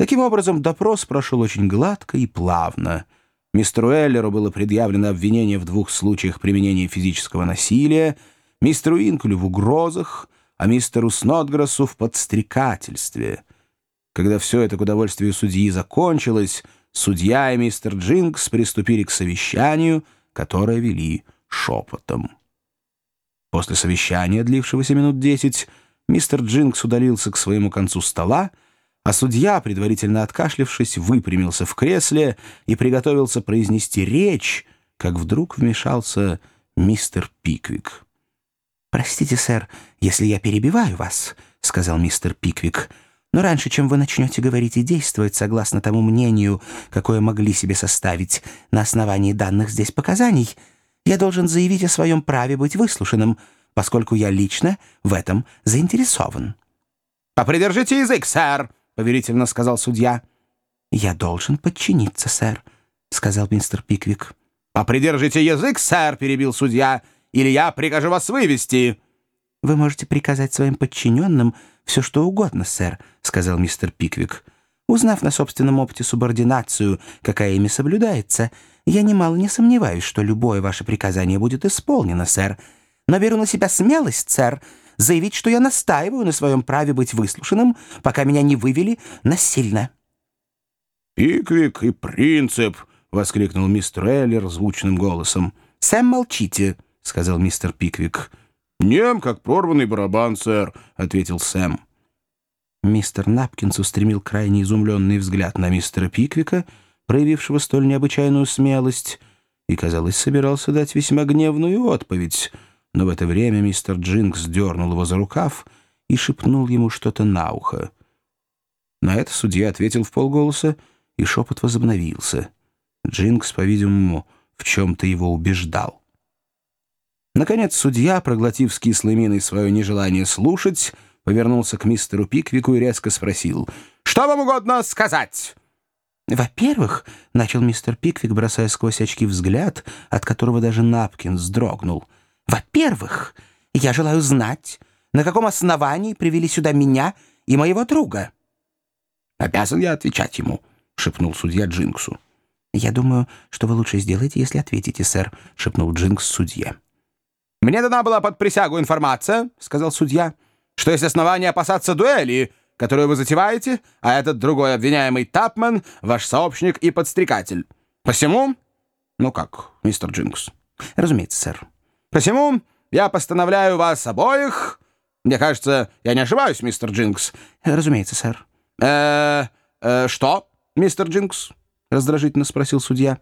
Таким образом, допрос прошел очень гладко и плавно. Мистеру Эллеру было предъявлено обвинение в двух случаях применения физического насилия, мистеру Инкулю в угрозах, а мистеру Снотграссу в подстрекательстве. Когда все это к удовольствию судьи закончилось, судья и мистер Джинкс приступили к совещанию, которое вели шепотом. После совещания, длившегося минут десять, мистер Джинкс удалился к своему концу стола, а судья, предварительно откашлившись, выпрямился в кресле и приготовился произнести речь, как вдруг вмешался мистер Пиквик. «Простите, сэр, если я перебиваю вас», — сказал мистер Пиквик, «но раньше, чем вы начнете говорить и действовать согласно тому мнению, какое могли себе составить на основании данных здесь показаний, я должен заявить о своем праве быть выслушанным, поскольку я лично в этом заинтересован». «Попридержите язык, сэр!» — повелительно сказал судья. «Я должен подчиниться, сэр», — сказал мистер Пиквик. «Попридержите язык, сэр!» — перебил судья. «Или я прикажу вас вывести!» «Вы можете приказать своим подчиненным все, что угодно, сэр», — сказал мистер Пиквик. «Узнав на собственном опыте субординацию, какая ими соблюдается, я немало не сомневаюсь, что любое ваше приказание будет исполнено, сэр. Но беру на себя смелость, сэр, заявить, что я настаиваю на своем праве быть выслушанным, пока меня не вывели насильно». «Пиквик и принцип!» — воскликнул мистер Эллер звучным голосом. «Сэм, молчите!» — сказал мистер Пиквик. «Нем, как прорванный барабан, сэр», — ответил Сэм. Мистер Напкинс устремил крайне изумленный взгляд на мистера Пиквика, проявившего столь необычайную смелость, и, казалось, собирался дать весьма гневную отповедь — но в это время мистер Джинкс дернул его за рукав и шепнул ему что-то на ухо. На это судья ответил в полголоса, и шепот возобновился. Джинкс, по-видимому, в чем-то его убеждал. Наконец судья, проглотив с кислой миной свое нежелание слушать, повернулся к мистеру Пиквику и резко спросил, «Что вам угодно сказать?» «Во-первых, — начал мистер Пиквик, бросая сквозь очки взгляд, от которого даже Напкин вздрогнул, — во-первых, я желаю знать, на каком основании привели сюда меня и моего друга. «Обязан я отвечать ему», — шепнул судья Джинксу. «Я думаю, что вы лучше сделаете, если ответите, сэр», — шепнул Джинкс судье. «Мне дана была под присягу информация», — сказал судья, «что есть основания опасаться дуэли, которую вы затеваете, а этот другой обвиняемый Тапман — ваш сообщник и подстрекатель. Посему...» «Ну как, мистер Джинкс?» «Разумеется, сэр». Посему я постановляю вас обоих... Мне кажется, я не ошибаюсь, мистер Джинкс. Разумеется, сэр. Э, э, что, мистер Джинкс? Раздражительно спросил судья.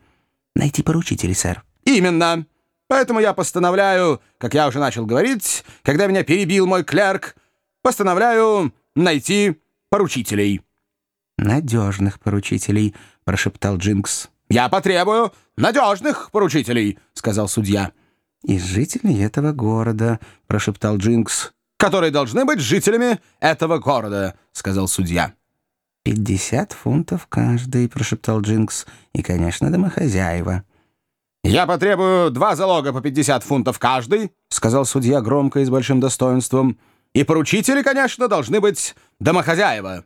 Найти поручителей, сэр. Именно. Поэтому я постановляю, как я уже начал говорить, когда меня перебил мой клерк, постановляю найти поручителей. «Надежных поручителей», — прошептал Джинкс. «Я потребую надежных поручителей», — сказал судья. «Из жителей этого города», — прошептал Джинкс. «Которые должны быть жителями этого города», — сказал судья. «Пятьдесят фунтов каждый», — прошептал Джинкс. «И, конечно, домохозяева». «Я потребую два залога по пятьдесят фунтов каждый», — сказал судья громко и с большим достоинством. «И поручители, конечно, должны быть домохозяева».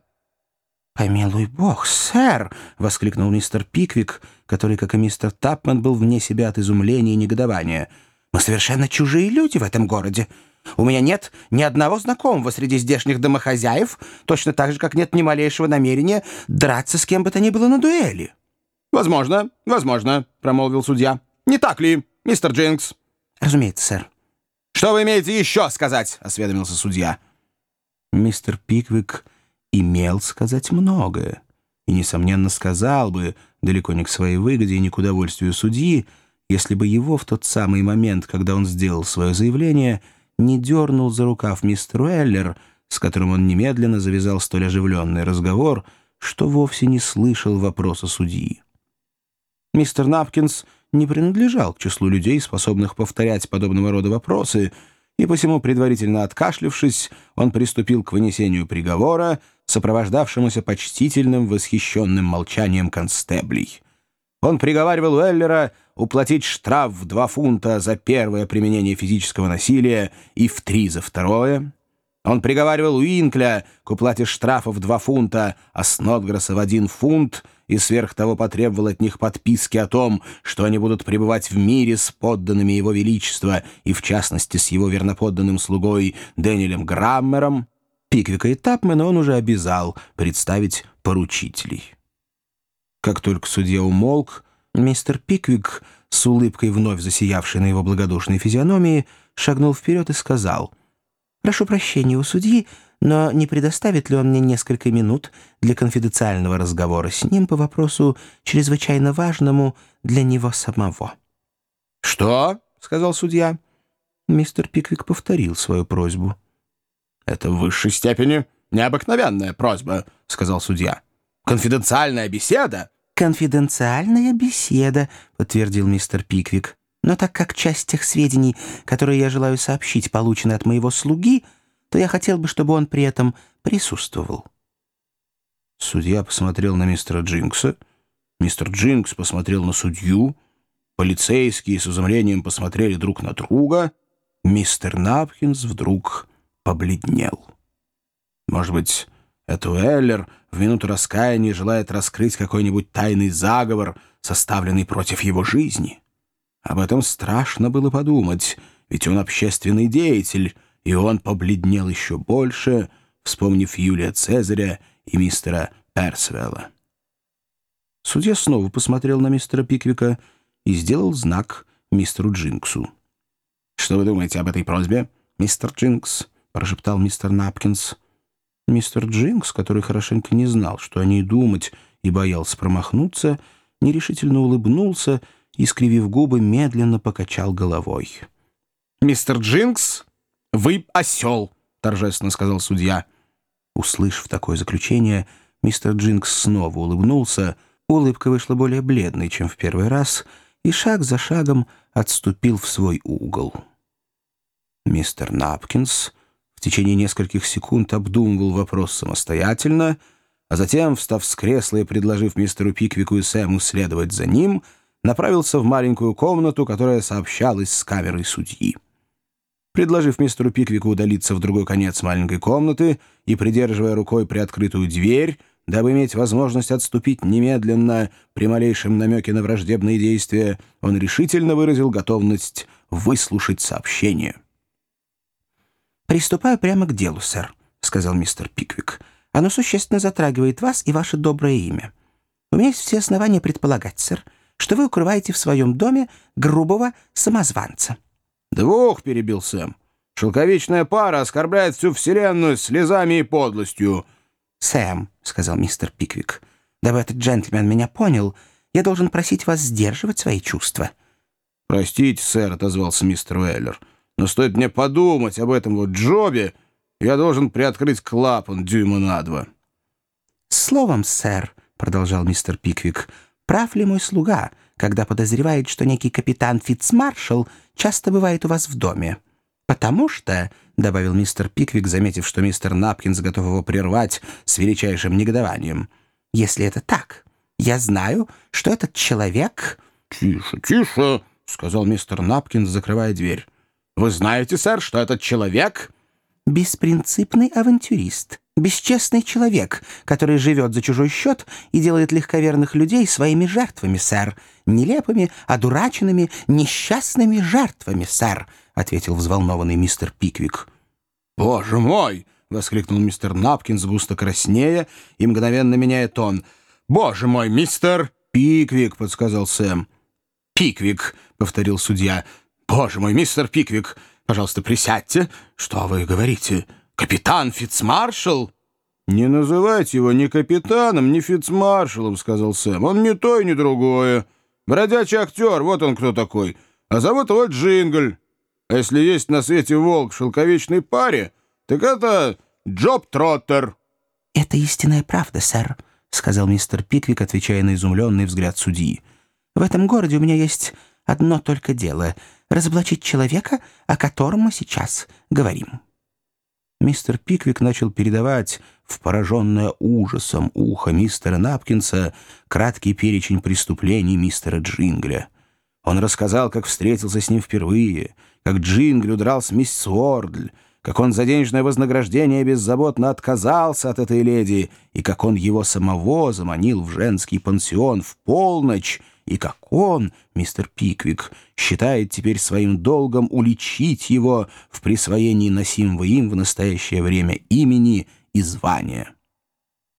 «Помилуй бог, сэр!» — воскликнул мистер Пиквик, который, как и мистер Тапман, был вне себя от изумления и негодования — мы совершенно чужие люди в этом городе. У меня нет ни одного знакомого среди здешних домохозяев, точно так же, как нет ни малейшего намерения драться с кем бы то ни было на дуэли». «Возможно, возможно», — промолвил судья. «Не так ли, мистер Джинкс?» «Разумеется, сэр». «Что вы имеете еще сказать?» — осведомился судья. Мистер Пиквик имел сказать многое. И, несомненно, сказал бы, далеко не к своей выгоде и не к удовольствию судьи, если бы его в тот самый момент, когда он сделал свое заявление, не дернул за рукав мистер Уэллер, с которым он немедленно завязал столь оживленный разговор, что вовсе не слышал вопроса судьи. Мистер Напкинс не принадлежал к числу людей, способных повторять подобного рода вопросы, и посему, предварительно откашлившись, он приступил к вынесению приговора, сопровождавшемуся почтительным восхищенным молчанием констеблей. Он приговаривал Уэллера уплатить штраф в два фунта за первое применение физического насилия и в три за второе, Он приговаривал Уинкля к уплате штрафа в два фунта, а Снотгресса в один фунт и сверх того потребовал от них подписки о том, что они будут пребывать в мире с подданными его величества и, в частности, с его верноподданным слугой Дэниелем Граммером, Пиквика и Тапмена он уже обязал представить поручителей. Как только судья умолк, мистер Пиквик, с улыбкой вновь засиявшей на его благодушной физиономии, шагнул вперед и сказал «Прошу прощения у судьи, но не предоставит ли он мне несколько минут для конфиденциального разговора с ним по вопросу чрезвычайно важному для него самого?» «Что?» — сказал судья. Мистер Пиквик повторил свою просьбу. «Это в высшей степени необыкновенная просьба», — сказал судья. «Конфиденциальная беседа?» «Конфиденциальная беседа», — подтвердил мистер Пиквик. «Но так как часть тех сведений, которые я желаю сообщить, получены от моего слуги, — то я хотел бы, чтобы он при этом присутствовал». Судья посмотрел на мистера Джинкса, мистер Джинкс посмотрел на судью, полицейские с изумлением посмотрели друг на друга, мистер Напкинс вдруг побледнел. Может быть, это Уэллер в минуту раскаяния желает раскрыть какой-нибудь тайный заговор, составленный против его жизни? Об этом страшно было подумать, ведь он общественный деятель — и он побледнел еще больше, вспомнив Юлия Цезаря и мистера Персвелла. Судья снова посмотрел на мистера Пиквика и сделал знак мистеру Джинксу. «Что вы думаете об этой просьбе, мистер Джинкс?» — прошептал мистер Напкинс. Мистер Джинкс, который хорошенько не знал, что о ней думать, и боялся промахнуться, нерешительно улыбнулся и, скривив губы, медленно покачал головой. «Мистер Джинкс «Вы осел!» — торжественно сказал судья. Услышав такое заключение, мистер Джинкс снова улыбнулся. Улыбка вышла более бледной, чем в первый раз, и шаг за шагом отступил в свой угол. Мистер Напкинс в течение нескольких секунд обдумывал вопрос самостоятельно, а затем, встав с кресла и предложив мистеру Пиквику и Сэму следовать за ним, направился в маленькую комнату, которая сообщалась с камерой судьи. Предложив мистеру Пиквику удалиться в другой конец маленькой комнаты и придерживая рукой приоткрытую дверь, дабы иметь возможность отступить немедленно при малейшем намеке на враждебные действия, он решительно выразил готовность выслушать сообщение. «Приступаю прямо к делу, сэр», — сказал мистер Пиквик. «Оно существенно затрагивает вас и ваше доброе имя. У меня есть все основания предполагать, сэр, что вы укрываете в своем доме грубого самозванца». «Двух», — перебил Сэм. «Шелковичная пара оскорбляет всю вселенную слезами и подлостью». «Сэм», — сказал мистер Пиквик, — «дабы этот джентльмен меня понял, я должен просить вас сдерживать свои чувства». «Простите, сэр», — отозвался мистер Уэллер, — «но стоит мне подумать об этом вот Джобе, я должен приоткрыть клапан дюйма на два». «Словом, сэр», — продолжал мистер Пиквик, — «прав ли мой слуга, когда подозревает, что некий капитан Фитцмаршалл часто бывает у вас в доме. Потому что, — добавил мистер Пиквик, заметив, что мистер Напкинс готов его прервать с величайшим негодованием, — если это так, я знаю, что этот человек... — Тише, тише, — сказал мистер Напкинс, закрывая дверь. — Вы знаете, сэр, что этот человек... — Беспринципный авантюрист, Бесчестный человек, который живет за чужой счет и делает легковерных людей своими жертвами, сэр. Нелепыми, одураченными, несчастными жертвами, сэр», — ответил взволнованный мистер Пиквик. «Боже мой!» — воскликнул мистер Напкинс, густо краснея и мгновенно меняя тон. «Боже мой, мистер Пиквик!» — подсказал Сэм. «Пиквик!» — повторил судья. «Боже мой, мистер Пиквик! Пожалуйста, присядьте. Что вы говорите?» «Капитан Фицмаршал?» «Не называйте его ни капитаном, ни фицмаршалом», — сказал Сэм. «Он не то и не другое. Бродячий актер, вот он кто такой. А зовут его Джингль. А если есть на свете волк в шелковичной паре, так это Джоб Троттер». «Это истинная правда, сэр», — сказал мистер Пиквик, отвечая на изумленный взгляд судьи. «В этом городе у меня есть одно только дело — разоблачить человека, о котором мы сейчас говорим» мистер Пиквик начал передавать в пораженное ужасом ухо мистера Напкинса краткий перечень преступлений мистера Джингля. Он рассказал, как встретился с ним впервые, как Джингл удрал с мисс Уордль, как он за денежное вознаграждение беззаботно отказался от этой леди, и как он его самого заманил в женский пансион в полночь, и как он, мистер Пиквик, считает теперь своим долгом уличить его в присвоении носимого им в настоящее время имени и звания.